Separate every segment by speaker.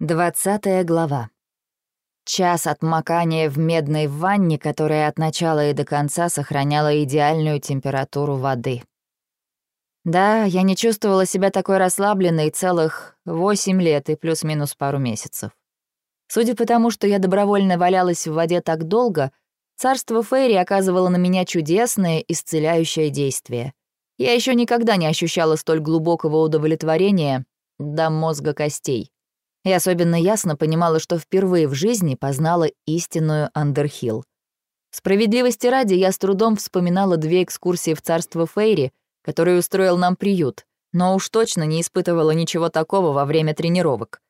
Speaker 1: Двадцатая глава. Час отмокания в медной ванне, которая от начала и до конца сохраняла идеальную температуру воды. Да, я не чувствовала себя такой расслабленной целых восемь лет и плюс-минус пару месяцев. Судя по тому, что я добровольно валялась в воде так долго, царство Фейри оказывало на меня чудесное исцеляющее действие. Я еще никогда не ощущала столь глубокого удовлетворения до мозга костей и особенно ясно понимала, что впервые в жизни познала истинную Андерхилл. Справедливости ради, я с трудом вспоминала две экскурсии в царство Фейри, которые устроил нам приют, но уж точно не испытывала ничего такого во время тренировок.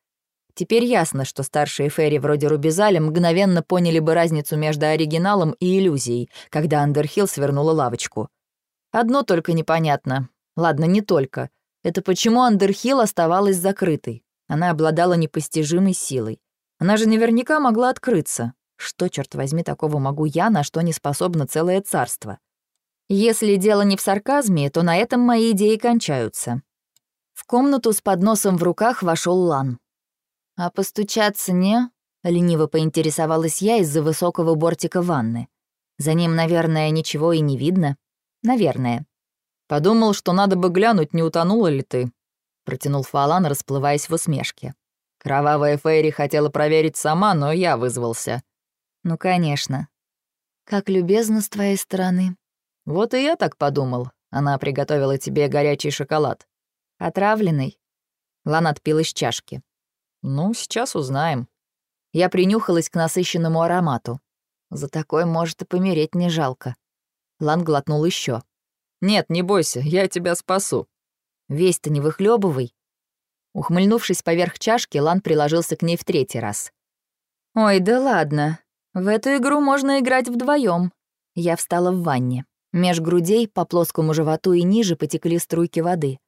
Speaker 1: Теперь ясно, что старшие Фейри вроде Рубизаля мгновенно поняли бы разницу между оригиналом и иллюзией, когда Андерхилл свернула лавочку. Одно только непонятно. Ладно, не только. Это почему Андерхилл оставалась закрытой. Она обладала непостижимой силой. Она же наверняка могла открыться. Что, черт возьми, такого могу я, на что не способно целое царство? Если дело не в сарказме, то на этом мои идеи кончаются. В комнату с подносом в руках вошел Лан. «А постучаться не?» — лениво поинтересовалась я из-за высокого бортика ванны. За ним, наверное, ничего и не видно. Наверное.
Speaker 2: Подумал, что надо бы глянуть, не утонула ли ты протянул Фалан, расплываясь в усмешке. Кровавая Фейри хотела проверить сама, но я вызвался.
Speaker 1: Ну, конечно. Как любезно с твоей стороны.
Speaker 2: Вот и я так подумал. Она приготовила тебе горячий шоколад.
Speaker 1: Отравленный. Лан отпил из чашки.
Speaker 2: Ну, сейчас узнаем.
Speaker 1: Я принюхалась к насыщенному аромату. За такой, может, и помереть не жалко. Лан глотнул еще.
Speaker 2: «Нет, не бойся, я тебя спасу»,
Speaker 1: Весь-то не выхлебывай. Ухмыльнувшись поверх чашки, Лан приложился к ней в третий раз. «Ой, да ладно. В эту игру можно играть вдвоем. Я встала в ванне. Меж грудей, по плоскому животу и ниже потекли струйки воды.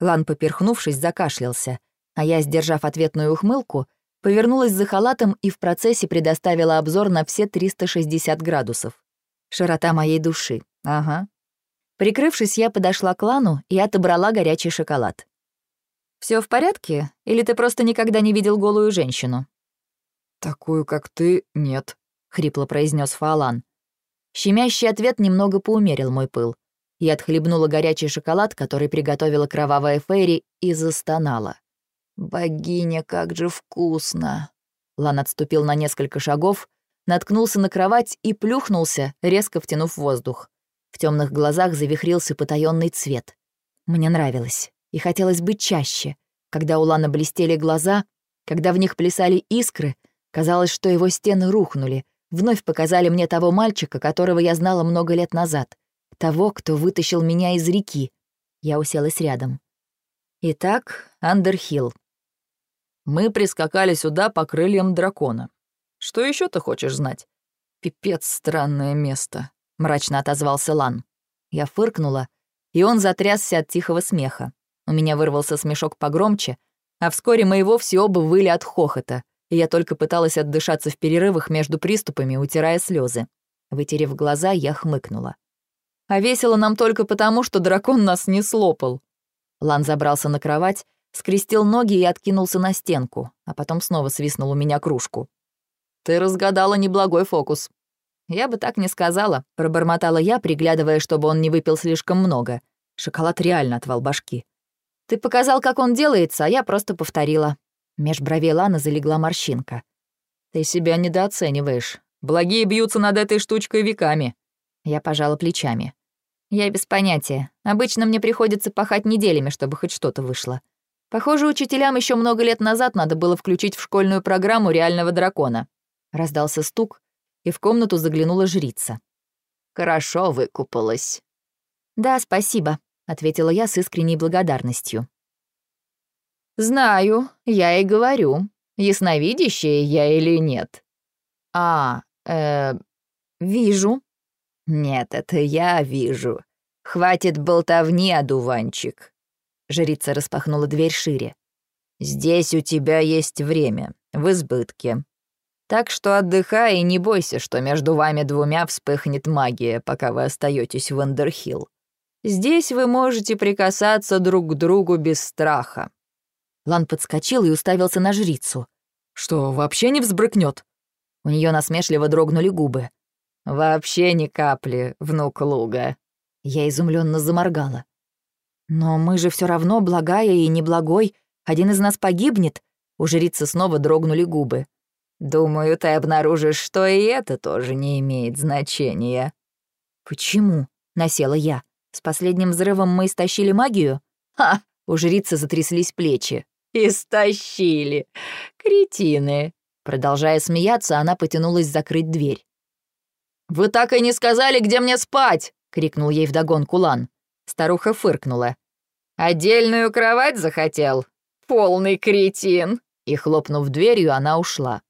Speaker 1: Лан, поперхнувшись, закашлялся, а я, сдержав ответную ухмылку, повернулась за халатом и в процессе предоставила обзор на все 360 градусов. Широта моей души. Ага. Прикрывшись, я подошла к Лану и отобрала горячий шоколад. Все в порядке? Или ты просто никогда не видел голую женщину?»
Speaker 2: «Такую, как ты, нет», — хрипло произнес Фаолан.
Speaker 1: Щемящий ответ немного поумерил мой пыл. Я отхлебнула горячий шоколад, который приготовила кровавая Фейри, и застонала. «Богиня, как же вкусно!» Лан отступил на несколько шагов, наткнулся на кровать и плюхнулся, резко втянув воздух. В темных глазах завихрился потаенный цвет. Мне нравилось, и хотелось быть чаще. Когда у Лана блестели глаза, когда в них плясали искры, казалось, что его стены рухнули, вновь показали мне того мальчика, которого я знала много лет назад, того, кто вытащил меня из реки. Я уселась рядом. Итак, Андерхилл.
Speaker 2: Мы прискакали сюда по крыльям дракона. Что еще ты хочешь знать? Пипец странное место. — мрачно отозвался Лан. Я фыркнула, и он затрясся от тихого смеха. У меня вырвался смешок погромче, а вскоре мы и вовсе оба выли от хохота, и я только пыталась отдышаться в перерывах между приступами, утирая слезы. Вытерев глаза, я хмыкнула. «А весело нам только потому, что дракон нас не слопал». Лан забрался на кровать, скрестил ноги и откинулся на стенку, а потом снова свистнул у меня кружку. «Ты разгадала неблагой фокус», «Я бы так не сказала», — пробормотала я, приглядывая, чтобы он не выпил слишком много. Шоколад реально отвал башки. «Ты показал, как он делается, а я просто повторила». Меж бровей Лана залегла морщинка. «Ты себя недооцениваешь. Благие бьются над этой штучкой веками». Я пожала плечами. «Я без понятия. Обычно мне приходится пахать неделями, чтобы хоть что-то вышло. Похоже, учителям еще много лет назад надо было включить в школьную программу реального дракона». Раздался стук, и в комнату заглянула жрица. «Хорошо выкупалась». «Да, спасибо», — ответила я с искренней благодарностью. «Знаю, я и говорю, ясновидящая я или нет». «А, э, вижу». «Нет, это я вижу. Хватит болтовни, одуванчик». Жрица распахнула дверь шире. «Здесь у тебя есть время, в избытке. Так что отдыхай и не бойся, что между вами двумя вспыхнет магия, пока вы остаетесь в Андерхилл. Здесь вы можете прикасаться друг к другу без страха». Лан подскочил и уставился на жрицу. Что, вообще не взбрыкнет? У нее насмешливо дрогнули губы. «Вообще ни капли, внук Луга». Я изумленно заморгала. «Но мы же все равно благая и неблагой. Один из нас погибнет». У жрицы снова дрогнули губы. «Думаю, ты обнаружишь, что и это тоже не имеет значения». «Почему?» — насела я. «С последним взрывом мы истощили магию?» «Ха!» — у жрицы затряслись плечи. «Истощили! Кретины!» Продолжая смеяться, она потянулась закрыть дверь. «Вы так и не сказали, где мне спать!» — крикнул ей вдогонку Лан. Старуха фыркнула. «Отдельную кровать захотел? Полный кретин!» И, хлопнув дверью, она ушла.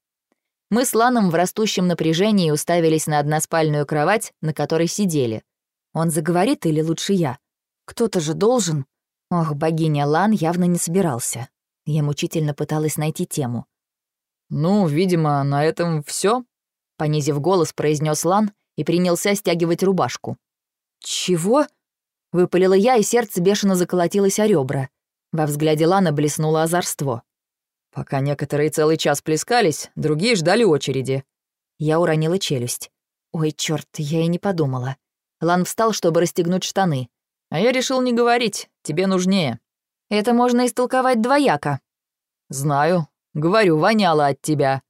Speaker 2: Мы с Ланом в растущем напряжении уставились на односпальную кровать, на которой сидели. Он заговорит или лучше я? Кто-то же должен. Ох, богиня Лан явно не собирался. Я мучительно пыталась найти тему. «Ну, видимо, на этом все, понизив голос, произнес Лан и принялся стягивать рубашку. «Чего?» — выпалила я, и сердце бешено заколотилось о ребра. Во взгляде Лана блеснуло озорство. Пока некоторые целый час плескались, другие ждали очереди. Я уронила челюсть. Ой, черт, я и не подумала. Лан встал, чтобы расстегнуть штаны. А я решил не говорить, тебе нужнее. Это можно истолковать двояко. Знаю. Говорю, воняло от тебя.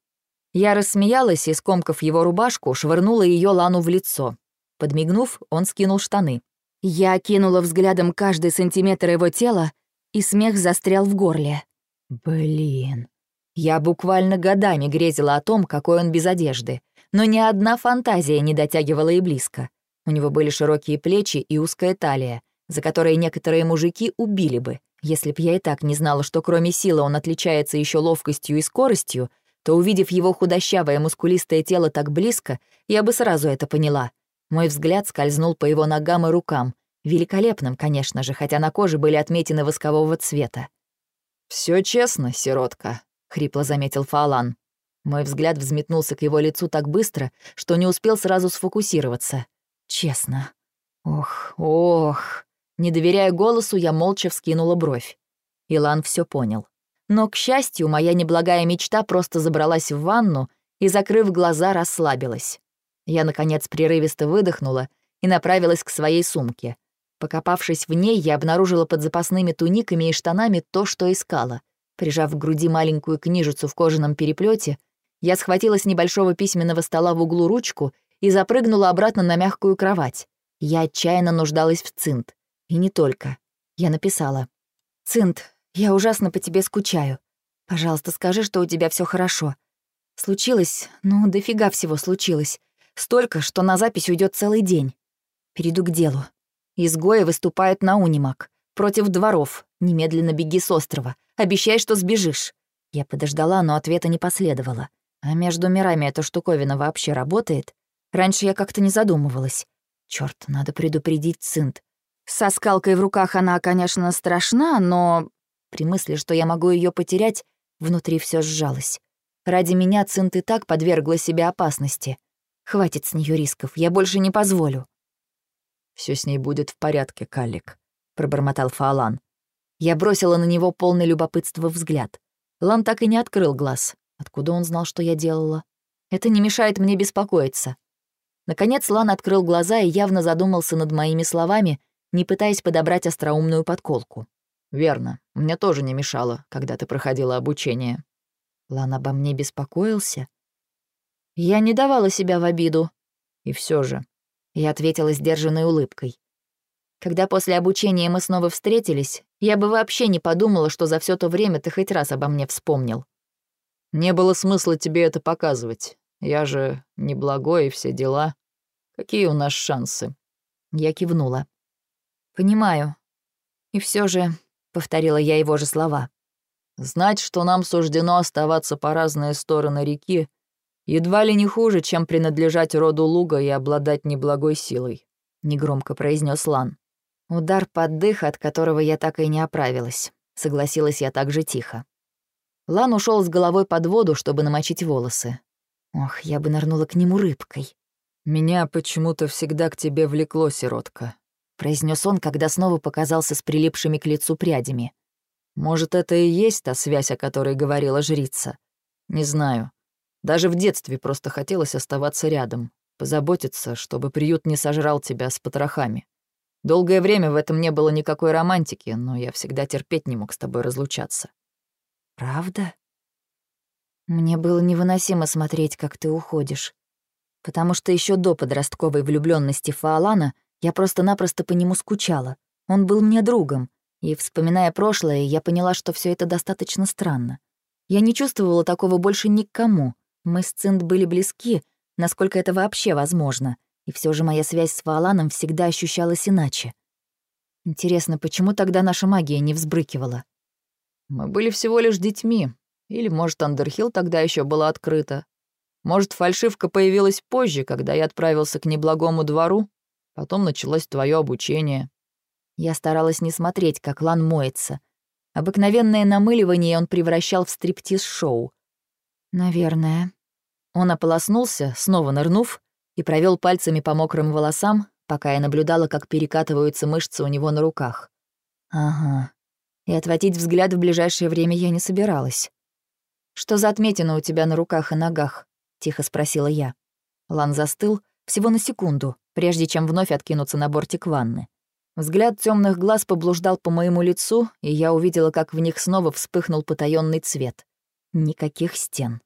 Speaker 2: Я рассмеялась и, скомкав его рубашку, швырнула ее Лану в лицо. Подмигнув, он скинул штаны. Я кинула взглядом каждый сантиметр его тела, и смех застрял в горле. Блин. Я буквально годами грезила о том, какой он без одежды, но ни одна фантазия не дотягивала и близко. У него были широкие плечи и узкая талия, за которые некоторые мужики убили бы. Если б я и так не знала, что кроме силы он отличается еще ловкостью и скоростью, то, увидев его худощавое мускулистое тело так близко, я бы сразу это поняла. Мой взгляд скользнул по его ногам и рукам. Великолепным, конечно же, хотя на коже были отметины воскового цвета. Все честно, сиротка», — хрипло заметил Фаолан. Мой взгляд взметнулся к его лицу так быстро, что не успел сразу сфокусироваться. Честно. Ох, ох. Не доверяя голосу, я молча вскинула бровь. Илан все понял. Но, к счастью, моя неблагая мечта просто забралась в ванну и, закрыв глаза, расслабилась. Я, наконец, прерывисто выдохнула и направилась к своей сумке. Покопавшись в ней, я обнаружила под запасными туниками и штанами то, что искала. Прижав к груди маленькую книжицу в кожаном переплете, я схватила с небольшого письменного стола в углу ручку и запрыгнула обратно на мягкую кровать. Я отчаянно нуждалась в цинт. И не только. Я написала. «Цинт, я ужасно по тебе скучаю. Пожалуйста, скажи, что у тебя все хорошо. Случилось, ну, дофига всего случилось. Столько, что на запись уйдет целый день. Перейду к делу. Изгои выступают на унимак. Против дворов. Немедленно беги с острова. Обещай, что сбежишь. Я подождала, но ответа не последовало. А между мирами эта штуковина вообще работает? Раньше я как-то не задумывалась. Черт, надо предупредить Цинт. Со скалкой в руках она, конечно, страшна, но при мысли, что я могу ее потерять, внутри все сжалось. Ради меня Цинт и так подвергла себя опасности. Хватит с нее рисков, я больше не позволю. Все с ней будет в порядке, Калик, пробормотал Фаолан. Я бросила на него полный любопытства взгляд. Лан так и не открыл глаз. Откуда он знал, что я делала? Это не мешает мне беспокоиться. Наконец Лан открыл глаза и явно задумался над моими словами, не пытаясь подобрать остроумную подколку. «Верно. Мне тоже не мешало, когда ты проходила обучение». Лан обо мне беспокоился. Я не давала себя в обиду. И все же. Я ответила сдержанной улыбкой. Когда после обучения мы снова встретились, я бы вообще не подумала, что за все то время ты хоть раз обо мне вспомнил. Не было смысла тебе это показывать. Я же неблагой и все дела. Какие у нас шансы?» Я кивнула. «Понимаю. И все же повторила я его же слова. Знать, что нам суждено оставаться по разные стороны реки, едва ли не хуже, чем принадлежать роду луга и обладать неблагой силой, негромко произнес Лан. Удар под дых, от которого я так и не оправилась, согласилась я так же тихо. Лан ушел с головой под воду, чтобы намочить волосы. Ох, я бы нырнула к нему рыбкой. Меня почему-то всегда к тебе влекло, сиротка произнес он, когда снова показался с прилипшими к лицу прядями. «Может, это и есть та связь, о которой говорила жрица? Не знаю. Даже в детстве просто хотелось оставаться рядом, позаботиться, чтобы приют не сожрал тебя с потрохами. Долгое время в этом не было никакой романтики, но я всегда терпеть не мог с тобой разлучаться.
Speaker 1: Правда? Мне было невыносимо смотреть, как ты уходишь. Потому что еще до подростковой влюбленности Фаолана я просто-напросто по нему скучала. Он был мне другом, и, вспоминая прошлое, я поняла, что все это достаточно странно. Я не чувствовала такого больше никому. Мы с Цинд были близки, насколько это вообще возможно, и все же моя связь с Фаоланом всегда ощущалась иначе. Интересно, почему тогда наша магия не взбрыкивала?
Speaker 2: Мы были всего лишь детьми. Или, может, Андерхилл тогда еще была открыта. Может, фальшивка появилась позже, когда я отправился к неблагому двору? Потом началось твое обучение.
Speaker 1: Я старалась не смотреть, как Лан моется. Обыкновенное намыливание он превращал в стриптиз-шоу. Наверное. Он ополоснулся, снова нырнув, и провел пальцами по мокрым волосам, пока я наблюдала, как перекатываются мышцы у него на руках. Ага. И отводить взгляд в ближайшее время я не собиралась. «Что за отметина у тебя на руках и ногах?» — тихо спросила я. Лан застыл всего на секунду, прежде чем вновь откинуться на бортик ванны. Взгляд темных глаз поблуждал по моему лицу, и я увидела, как в них снова вспыхнул потаённый цвет. Никаких стен.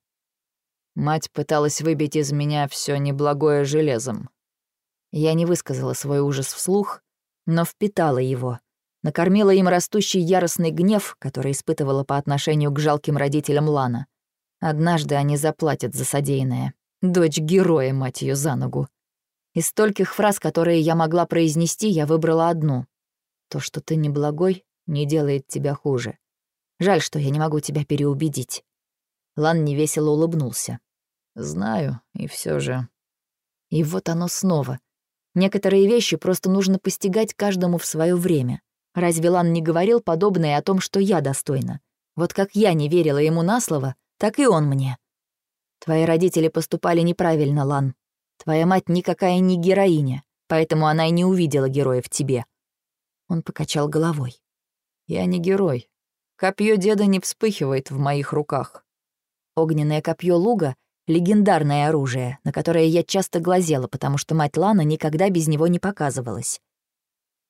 Speaker 2: Мать пыталась выбить из меня все неблагое железом.
Speaker 1: Я не высказала свой ужас вслух, но впитала его. Накормила им растущий яростный гнев, который испытывала по отношению к жалким родителям Лана. Однажды они заплатят за содеянное. Дочь героя, мать ее за ногу. Из стольких фраз, которые я могла произнести, я выбрала одну. То, что ты неблагой, не делает тебя хуже. Жаль, что я не могу тебя переубедить. Лан невесело улыбнулся.
Speaker 2: Знаю, и все же.
Speaker 1: И вот оно снова. Некоторые вещи просто нужно постигать каждому в свое время. Разве Лан не говорил подобное о том, что я достойна? Вот как я не верила ему на слово, так и он мне. Твои родители поступали неправильно, Лан. Твоя мать никакая не героиня, поэтому она и не увидела героя в тебе. Он покачал головой.
Speaker 2: Я не герой. Копье деда не вспыхивает в моих руках.
Speaker 1: Огненное копье луга — легендарное оружие, на которое я часто глазела, потому что мать Лана никогда без него не показывалась.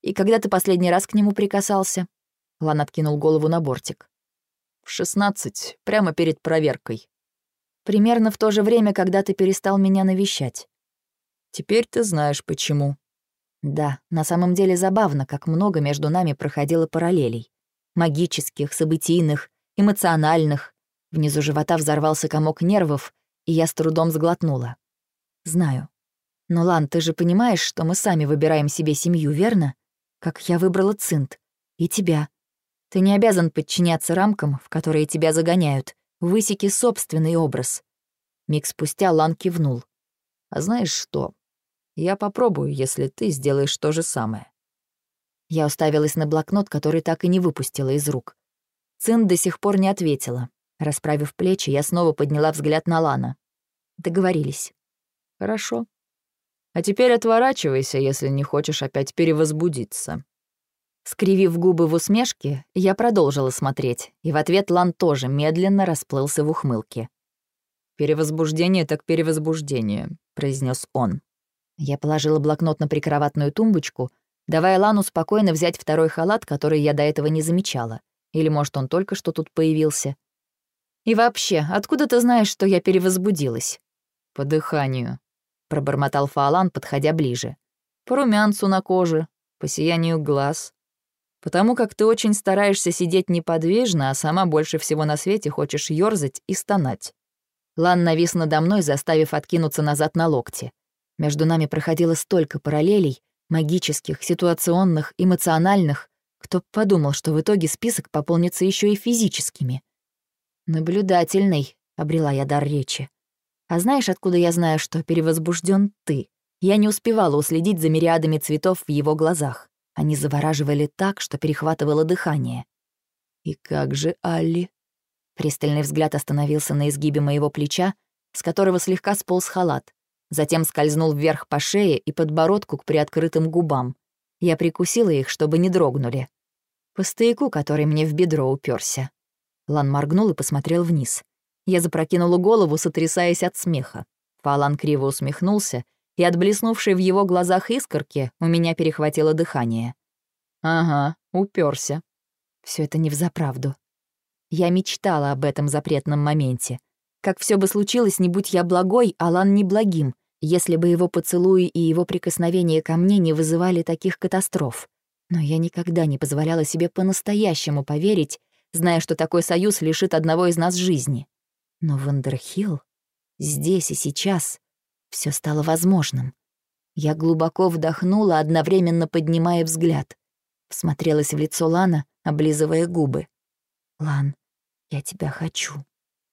Speaker 1: «И когда ты последний раз к нему прикасался?» Лан откинул голову на бортик.
Speaker 2: «В шестнадцать, прямо перед проверкой».
Speaker 1: «Примерно в то же время, когда ты перестал меня навещать».
Speaker 2: «Теперь ты знаешь, почему».
Speaker 1: Да, на самом деле забавно, как много между нами проходило параллелей. Магических, событийных, эмоциональных, Внизу живота взорвался комок нервов, и я с трудом сглотнула. «Знаю. Но, Лан, ты же понимаешь, что мы сами выбираем себе семью, верно? Как я выбрала Цинт. И тебя. Ты не обязан подчиняться рамкам, в которые тебя загоняют. Высеки собственный образ». Миг спустя Лан кивнул.
Speaker 2: «А знаешь что? Я попробую, если ты сделаешь то же самое».
Speaker 1: Я уставилась на блокнот, который так и не выпустила из рук. Цин до сих пор не ответила. Расправив плечи, я снова подняла взгляд на Лана. Договорились.
Speaker 2: Хорошо. А теперь отворачивайся, если не хочешь опять перевозбудиться.
Speaker 1: Скривив губы в усмешке, я продолжила смотреть, и в ответ Лан тоже медленно расплылся в ухмылке.
Speaker 2: «Перевозбуждение так перевозбуждение», — произнес он.
Speaker 1: Я положила блокнот на прикроватную тумбочку, давая Лану спокойно взять второй халат, который я до этого не замечала. Или, может, он только что тут появился. И вообще, откуда ты знаешь, что я перевозбудилась?»
Speaker 2: «По дыханию», —
Speaker 1: пробормотал Фаолан, подходя ближе.
Speaker 2: «По румянцу на коже, по сиянию глаз. Потому как ты очень стараешься сидеть неподвижно, а сама больше всего на свете хочешь ёрзать и стонать».
Speaker 1: Лан навис надо мной, заставив откинуться назад на локти. Между нами проходило столько параллелей, магических, ситуационных, эмоциональных. Кто подумал, что в итоге список пополнится еще и физическими. «Наблюдательный», — обрела я дар речи. «А знаешь, откуда я знаю, что перевозбужден ты?» Я не успевала уследить за мириадами цветов в его глазах. Они завораживали так, что перехватывало дыхание.
Speaker 2: «И как же Алли?»
Speaker 1: Пристальный взгляд остановился на изгибе моего плеча, с которого слегка сполз халат. Затем скользнул вверх по шее и подбородку к приоткрытым губам. Я прикусила их, чтобы не дрогнули. По стояку, который мне в бедро уперся. Лан моргнул и посмотрел вниз. Я запрокинула голову, сотрясаясь от смеха. Фалан криво усмехнулся, и от блеснувшей в его глазах искорки у меня перехватило дыхание.
Speaker 2: «Ага, уперся.
Speaker 1: Все это не взаправду. Я мечтала об этом запретном моменте. Как все бы случилось, не будь я благой, Алан не благим, если бы его поцелуи и его прикосновения ко мне не вызывали таких катастроф. Но я никогда не позволяла себе по-настоящему поверить, зная, что такой союз лишит одного из нас жизни. Но Вандерхилл здесь и сейчас все стало возможным. Я глубоко вдохнула, одновременно поднимая взгляд. Всмотрелась в лицо Лана, облизывая губы. «Лан, я тебя хочу».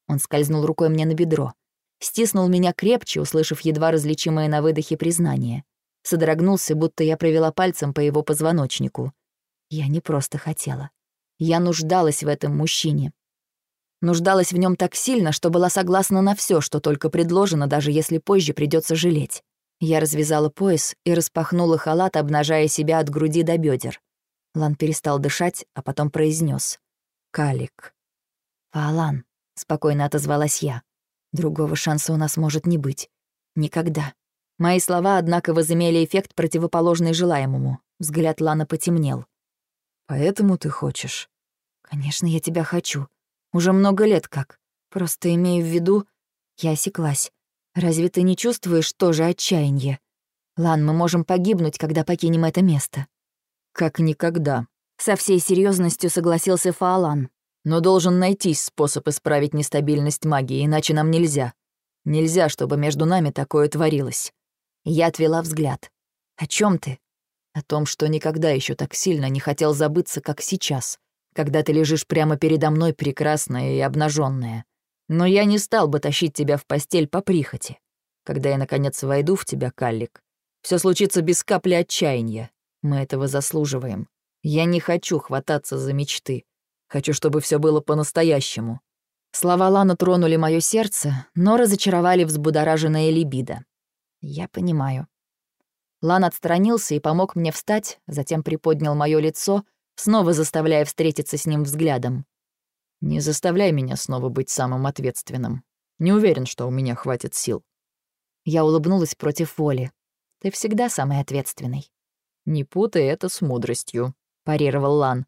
Speaker 1: Он скользнул рукой мне на бедро. Стиснул меня крепче, услышав едва различимое на выдохе признание. Содрогнулся, будто я провела пальцем по его позвоночнику. Я не просто хотела. Я нуждалась в этом мужчине. Нуждалась в нем так сильно, что была согласна на все, что только предложено, даже если позже придется жалеть. Я развязала пояс и распахнула халат, обнажая себя от груди до бедер. Лан перестал дышать, а потом произнес: «Калик». «Фаалан», — спокойно отозвалась я. «Другого шанса у нас может не быть. Никогда». Мои слова, однако, возымели эффект, противоположный желаемому. Взгляд Лана потемнел.
Speaker 2: «Поэтому ты хочешь?»
Speaker 1: «Конечно, я тебя хочу. Уже много лет как. Просто имею в виду...» Я осеклась. «Разве ты не чувствуешь тоже отчаяние? Лан, мы можем погибнуть, когда покинем это место».
Speaker 2: «Как никогда», —
Speaker 1: со всей серьезностью согласился Фаолан.
Speaker 2: «Но должен найтись способ исправить нестабильность магии, иначе нам нельзя. Нельзя, чтобы между нами такое творилось».
Speaker 1: Я отвела взгляд. «О чем ты?»
Speaker 2: «О том, что никогда еще так сильно не хотел забыться, как сейчас, когда ты лежишь прямо передо мной прекрасная и обнаженная. Но я не стал бы тащить тебя в постель по прихоти. Когда я, наконец, войду в тебя, Каллик, все случится без капли отчаяния, мы этого заслуживаем. Я не хочу хвататься за мечты. Хочу, чтобы все было по-настоящему».
Speaker 1: Слова Лана тронули мое сердце, но разочаровали взбудораженное либидо. Я понимаю. Лан отстранился и помог мне встать, затем приподнял мое лицо, снова заставляя встретиться с ним взглядом.
Speaker 2: «Не заставляй меня снова быть самым ответственным. Не уверен, что у меня хватит сил».
Speaker 1: Я улыбнулась против воли. «Ты всегда самый ответственный».
Speaker 2: «Не путай это с мудростью», — парировал Лан.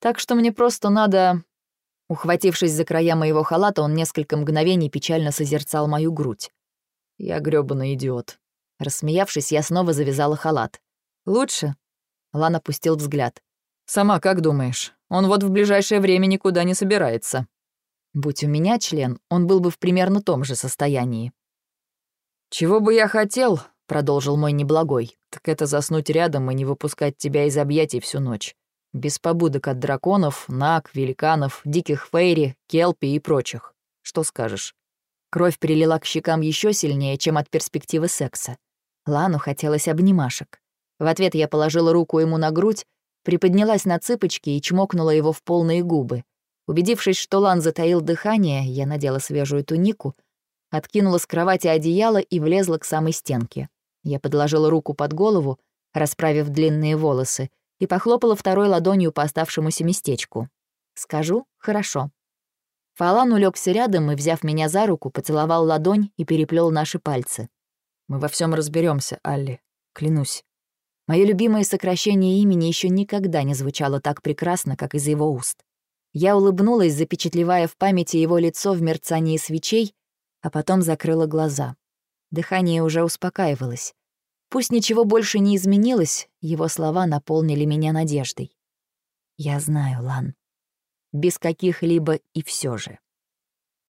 Speaker 2: «Так что мне просто надо...» Ухватившись за края моего халата, он несколько мгновений печально созерцал мою грудь. «Я грёбаный идиот». Рассмеявшись, я снова завязала халат. «Лучше?» Лан опустил взгляд. «Сама как думаешь? Он вот в ближайшее время никуда не собирается». Будь у меня член, он был бы в примерно том же состоянии. «Чего бы я хотел?» продолжил мой неблагой, так это заснуть рядом и не выпускать тебя из объятий всю ночь. Без побудок от драконов, наг, великанов, диких фейри, келпи и прочих. Что скажешь? Кровь перелила к щекам еще сильнее, чем от перспективы секса. Лану хотелось обнимашек. В ответ я положила руку ему на грудь, приподнялась на цыпочки и чмокнула его в полные губы. Убедившись, что Лан затаил дыхание, я надела свежую тунику, откинула с кровати одеяло и влезла к самой стенке. Я подложила руку под голову, расправив длинные волосы, и похлопала второй ладонью по оставшемуся местечку. «Скажу, хорошо». Фалан улегся рядом и, взяв меня за руку, поцеловал ладонь и переплел наши пальцы. «Мы во всем разберемся, Алли, клянусь». Мое любимое сокращение имени еще никогда не звучало так прекрасно, как из его уст. Я улыбнулась, запечатлевая в памяти его лицо в мерцании свечей, а потом закрыла глаза. Дыхание уже успокаивалось. Пусть ничего больше не изменилось, его слова наполнили меня надеждой. «Я знаю, Лан. Без каких-либо и все же».